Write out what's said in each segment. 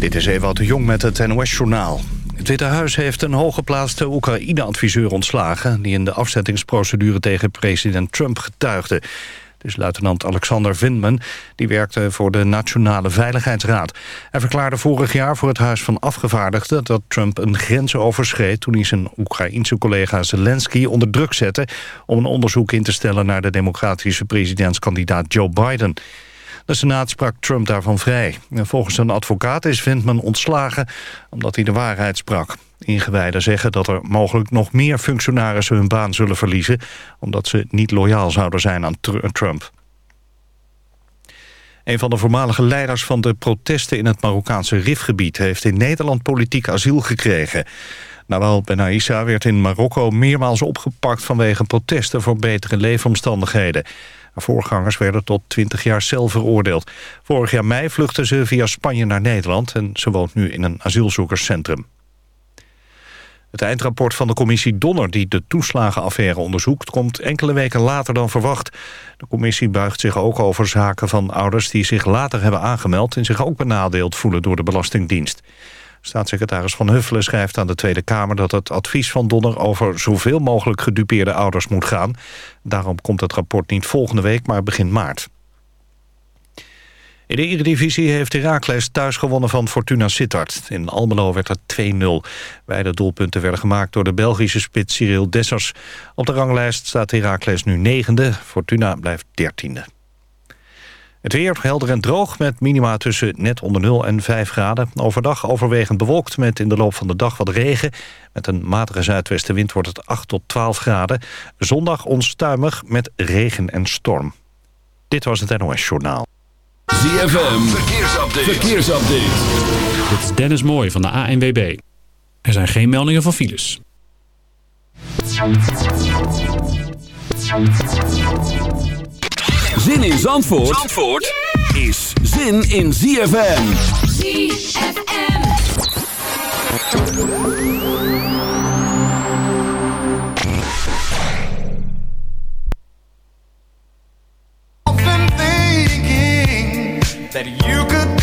Dit is Ewout de Jong met het NOS-journaal. Het Witte Huis heeft een hooggeplaatste Oekraïne-adviseur ontslagen... die in de afzettingsprocedure tegen president Trump getuigde. Het is luitenant Alexander Vindman, die werkte voor de Nationale Veiligheidsraad. Hij verklaarde vorig jaar voor het Huis van Afgevaardigden... dat Trump een grens overschreed toen hij zijn Oekraïense collega Zelensky onder druk zette... om een onderzoek in te stellen naar de democratische presidentskandidaat Joe Biden... De Senaat sprak Trump daarvan vrij. volgens een advocaat is Vindman ontslagen omdat hij de waarheid sprak. Ingewijden zeggen dat er mogelijk nog meer functionarissen hun baan zullen verliezen... omdat ze niet loyaal zouden zijn aan Trump. Een van de voormalige leiders van de protesten in het Marokkaanse Rifgebied... heeft in Nederland politiek asiel gekregen. Nawal Ben Aissa werd in Marokko meermaals opgepakt... vanwege protesten voor betere leefomstandigheden. Voorgangers werden tot 20 jaar cel veroordeeld. Vorig jaar mei vluchtte ze via Spanje naar Nederland... en ze woont nu in een asielzoekerscentrum. Het eindrapport van de commissie Donner die de toeslagenaffaire onderzoekt... komt enkele weken later dan verwacht. De commissie buigt zich ook over zaken van ouders die zich later hebben aangemeld... en zich ook benadeeld voelen door de Belastingdienst. Staatssecretaris Van Huffelen schrijft aan de Tweede Kamer... dat het advies van Donner over zoveel mogelijk gedupeerde ouders moet gaan. Daarom komt het rapport niet volgende week, maar begin maart. In de Eredivisie heeft Heracles thuis gewonnen van Fortuna Sittard. In Almelo werd het 2-0. Beide doelpunten werden gemaakt door de Belgische spits Cyril Dessers. Op de ranglijst staat Heracles nu negende. Fortuna blijft dertiende. Het weer helder en droog met minima tussen net onder 0 en 5 graden. Overdag overwegend bewolkt met in de loop van de dag wat regen. Met een matige zuidwestenwind wordt het 8 tot 12 graden. Zondag onstuimig met regen en storm. Dit was het NOS Journaal. ZFM, verkeersupdate. verkeersupdate. Dit is Dennis Mooij van de ANWB. Er zijn geen meldingen van files. Zin in Zandvoort, Zandvoort is zin in ZFM. ZFM. Often thinking that you could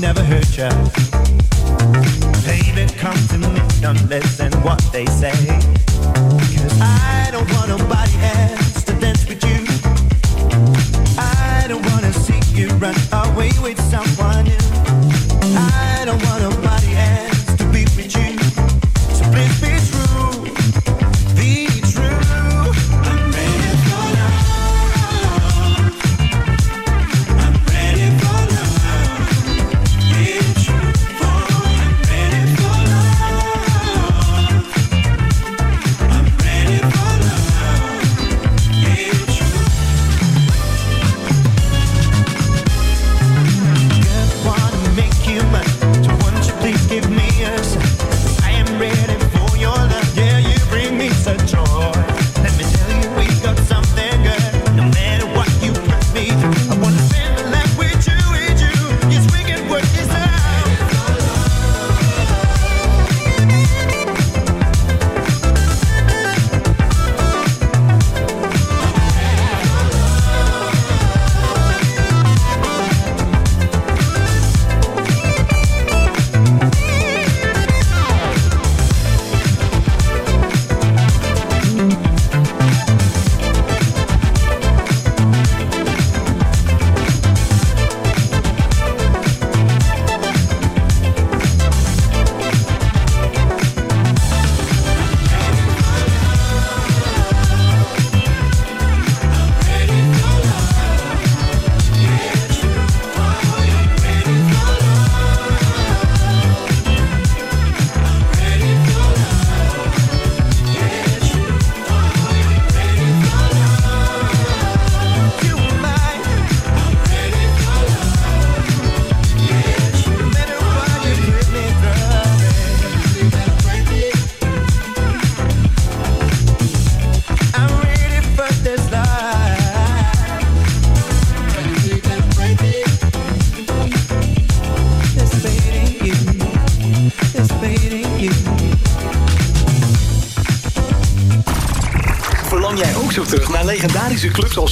never hurt you. Baby, come to me, don't listen what they say. Cause I don't want nobody else to dance with you. I don't wanna see you run away with someone else.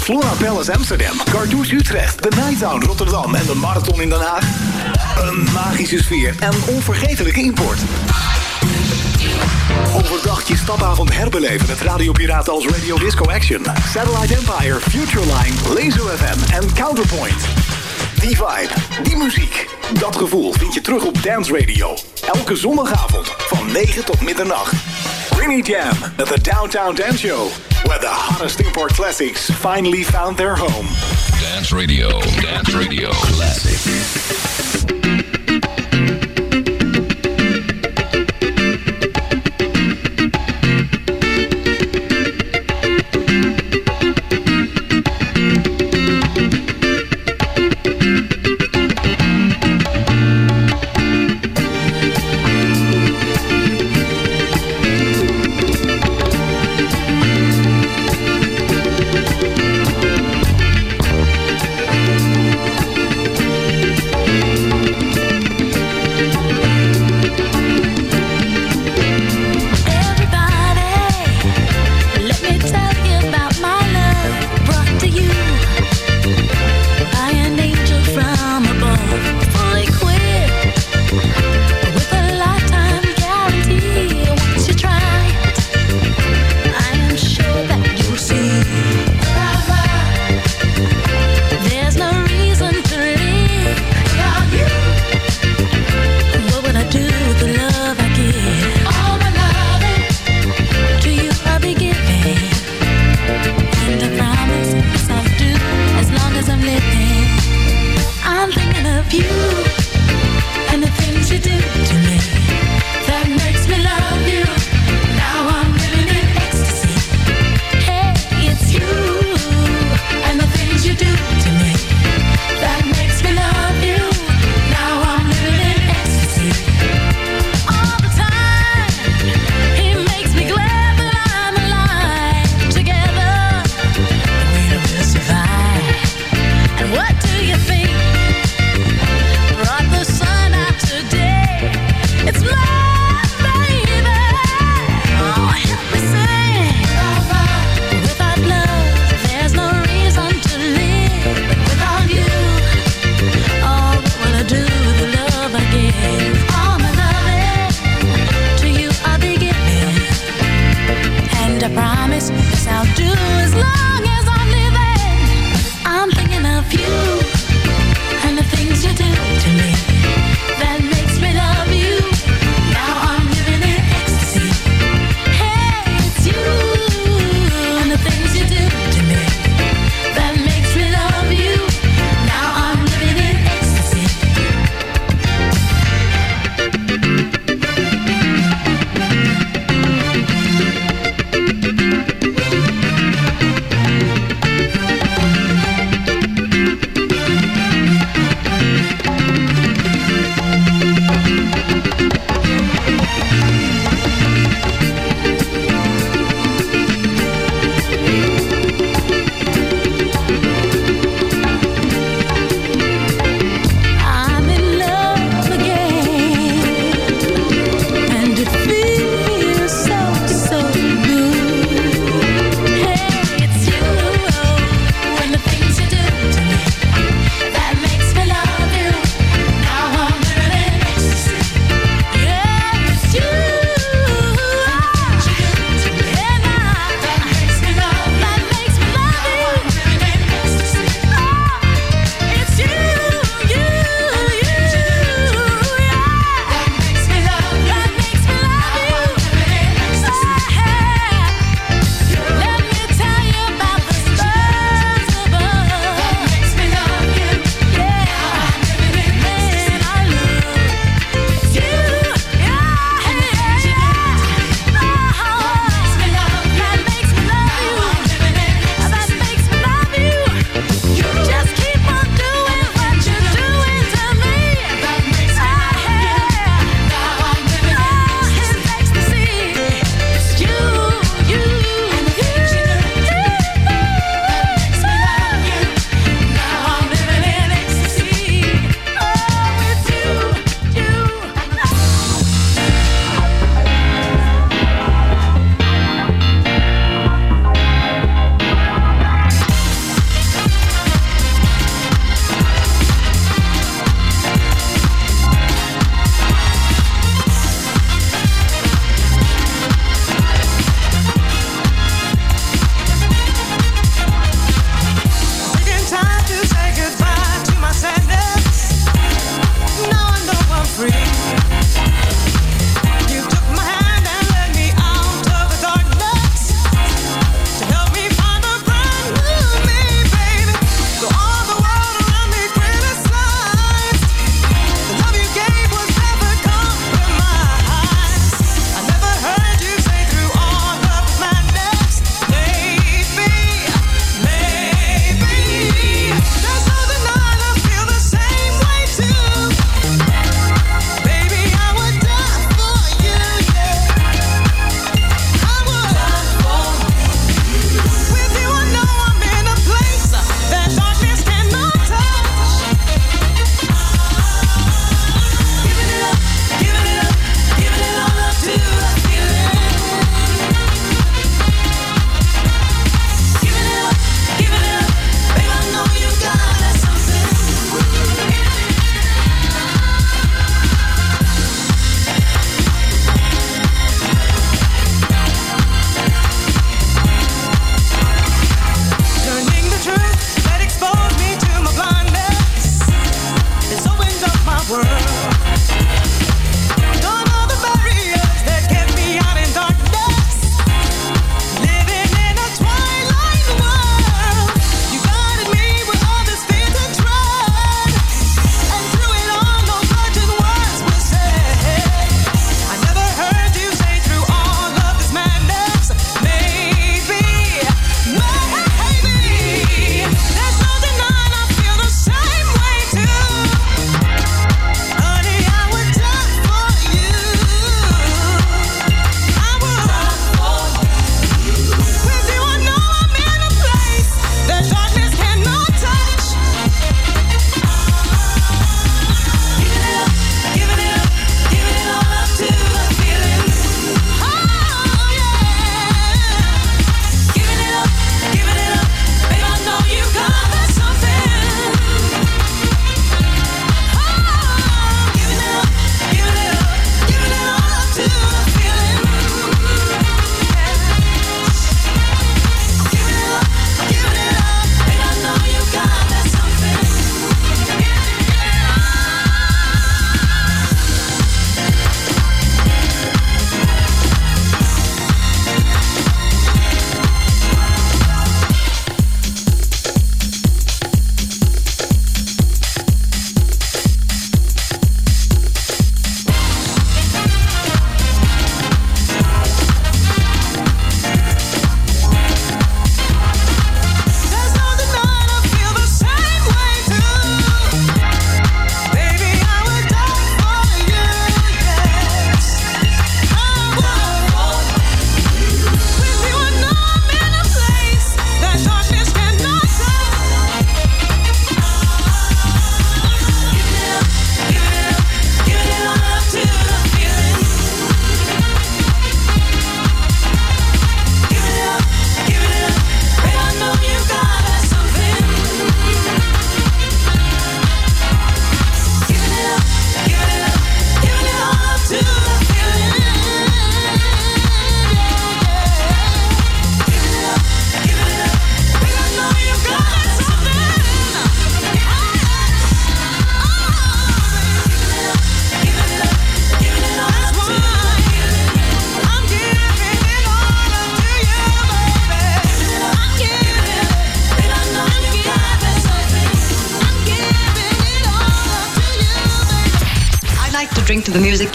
Flora Palace Amsterdam, Cardoes Utrecht, de Nightown Rotterdam en de Marathon in Den Haag. Een magische sfeer en onvergetelijke import. Overdag je stapavond herbeleven met radiopiraten als Radio Disco Action, Satellite Empire, Futureline, Laser FM en Counterpoint. Die vibe, die muziek, dat gevoel vind je terug op Dance Radio. Elke zondagavond van 9 tot middernacht. Greeny Jam met de Downtown Dance Show. where the hottest import classics finally found their home. Dance Radio, Dance Radio Classic.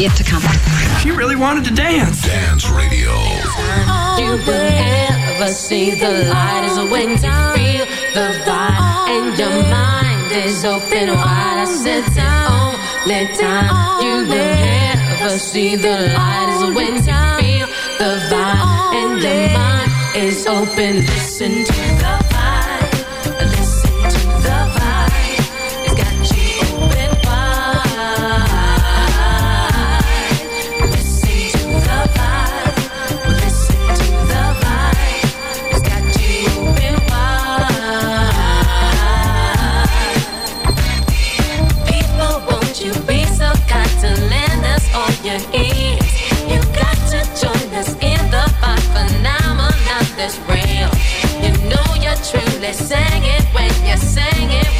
yet to come. She really wanted to dance. Dance radio. You ever see the light is when you feel the vibe and your mind is open wide. I said time, time. You ever see the light is when you feel the vibe and your mind is open. Listen to the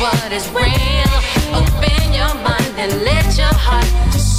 what is real. Open your mind and let your heart.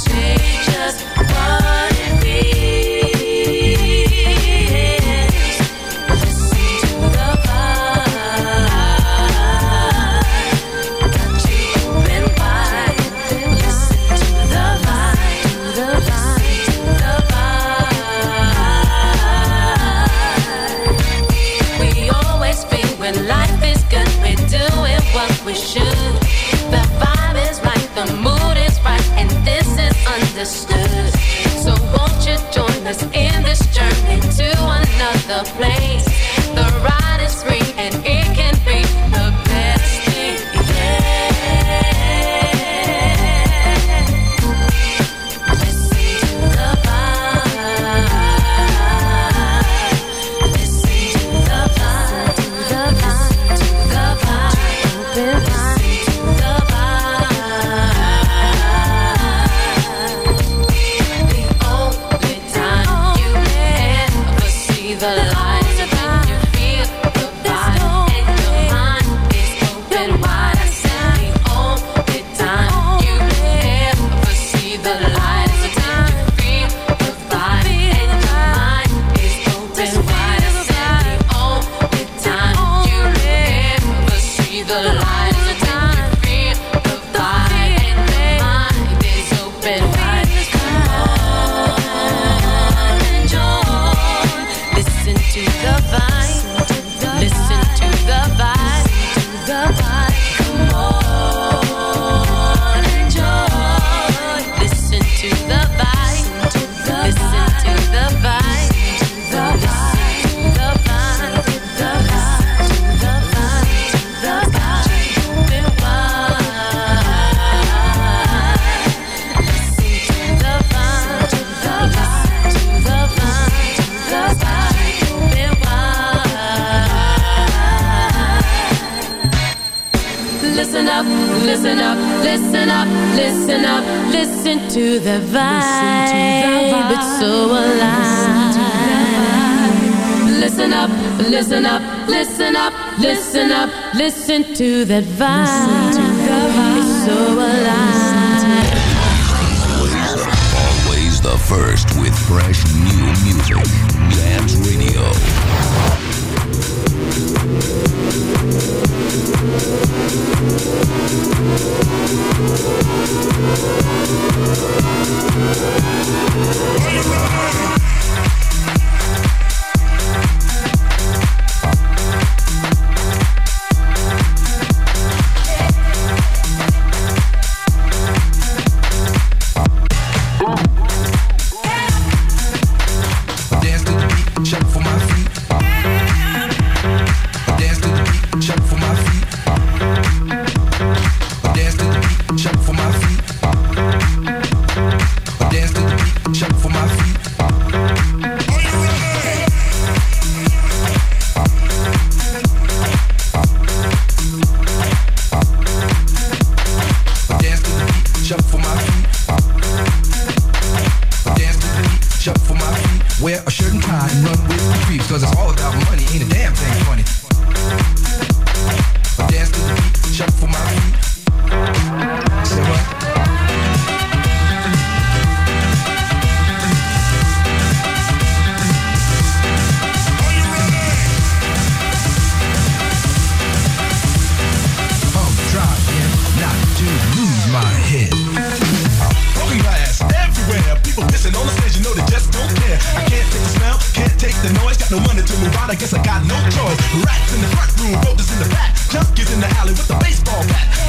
listen up, listen up, listen up, listen to the vibe. It's so alive. Listen up, listen up, listen up, listen up, listen to that vibe. It's so alive. Always the first with fresh new music. Dance Radio. Rock. got no money to move out, I guess I got no choice. Rats in the front room, roaches in the back, junkies in the alley with the baseball bat.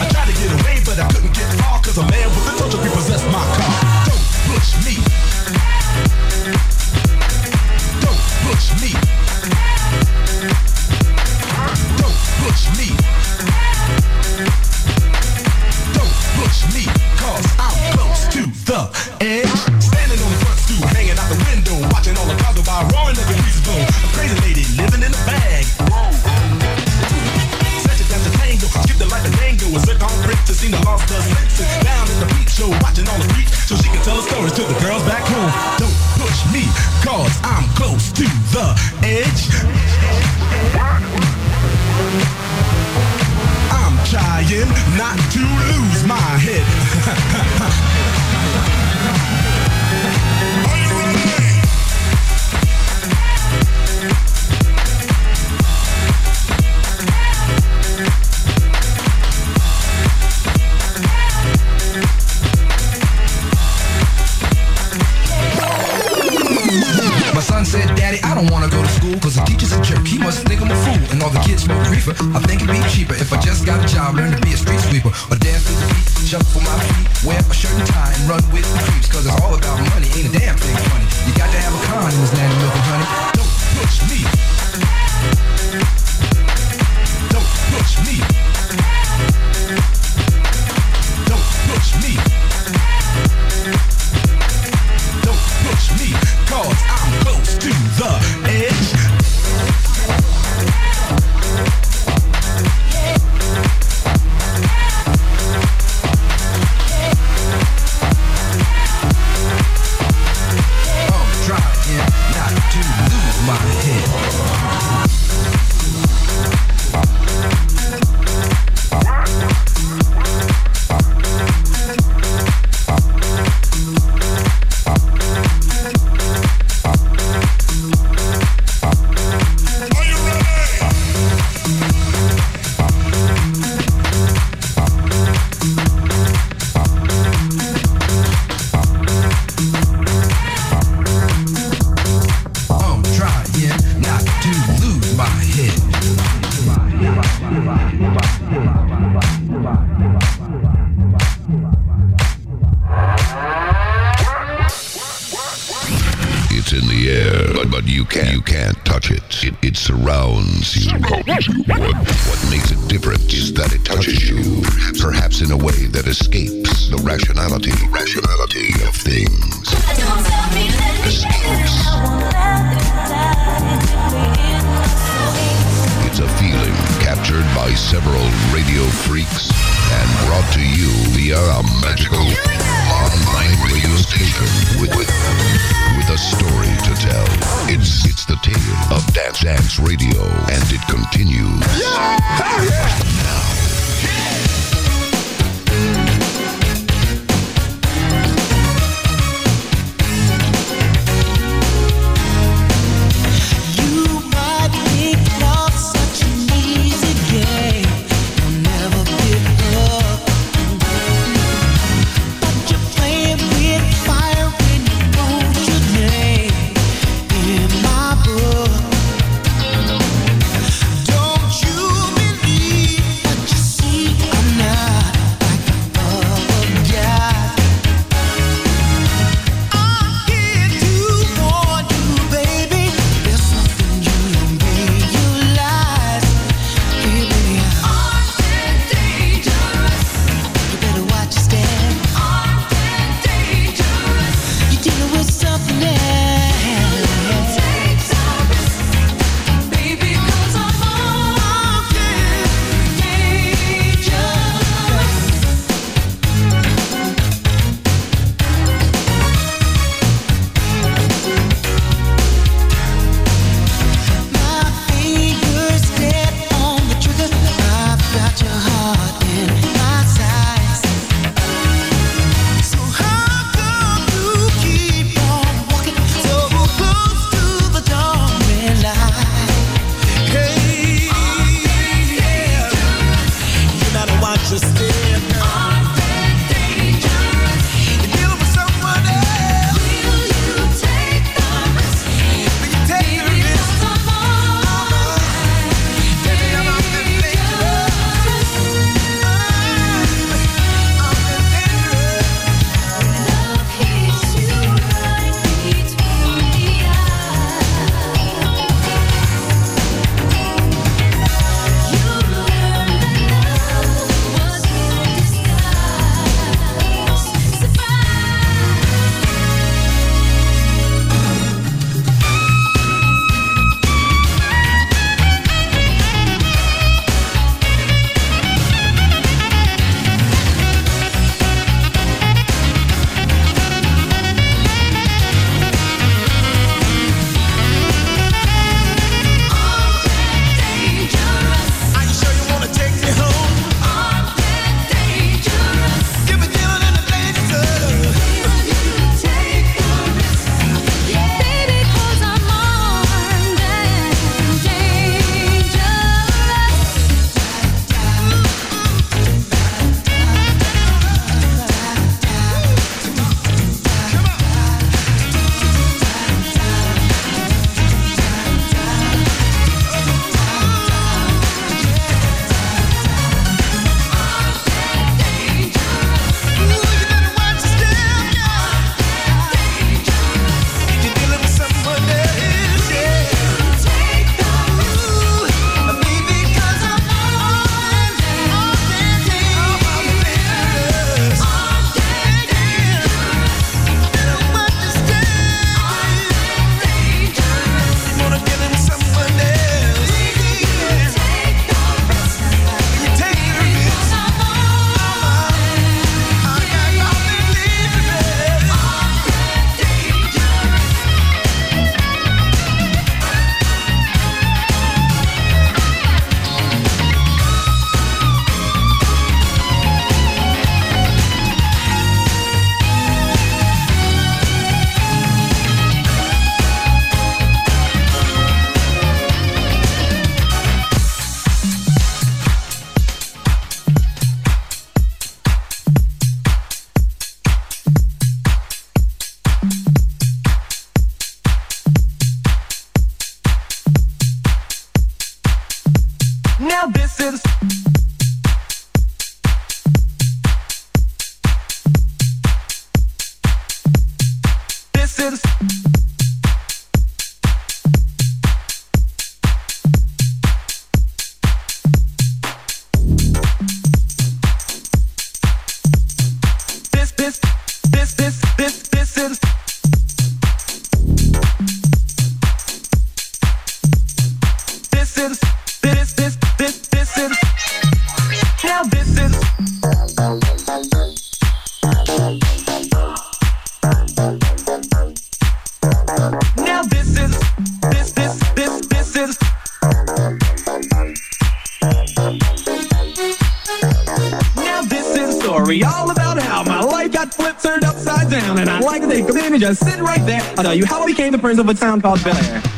Friends of a town called Bel Air.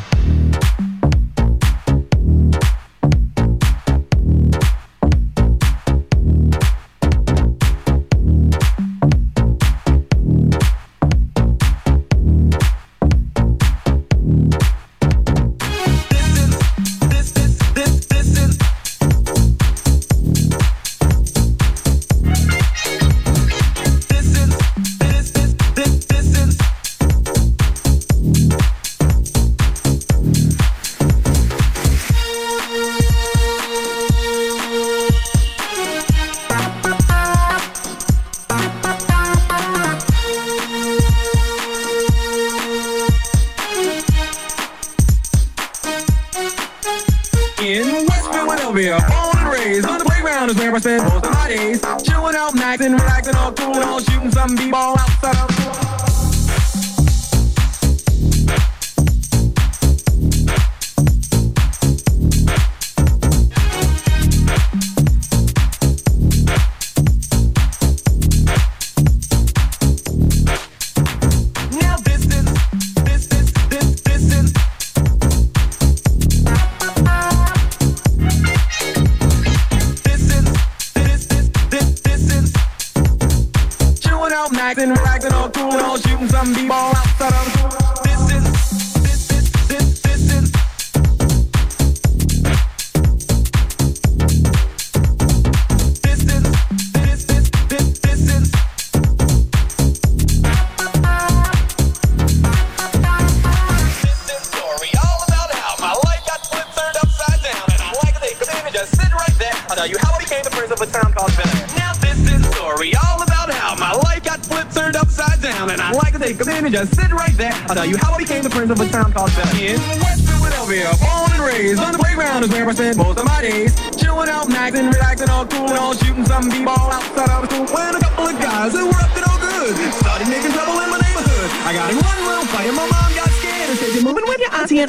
in West Philadelphia. Born and raised on the playground is where I spend most of my days. Chilling out, nights and relaxing, all cool, all shooting some b-ball outside. of.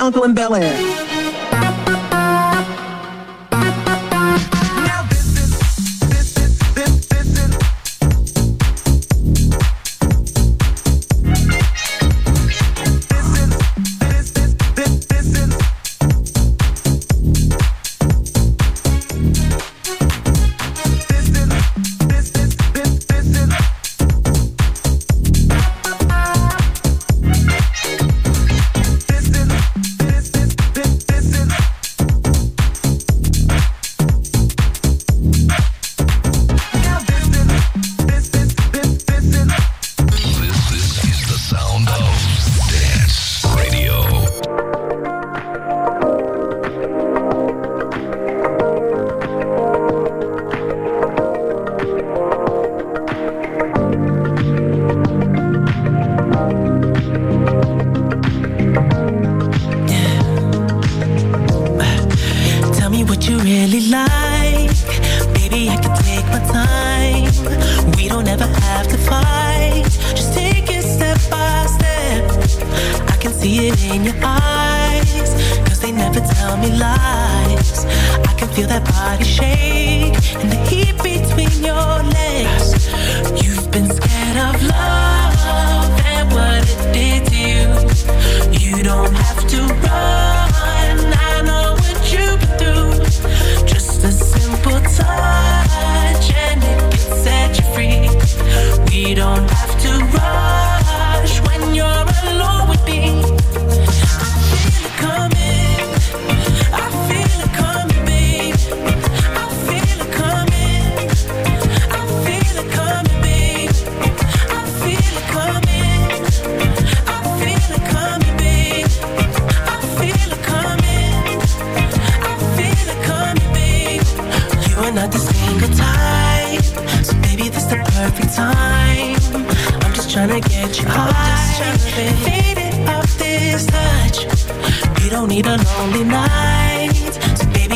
Uncle in Bel Air.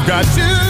I've got to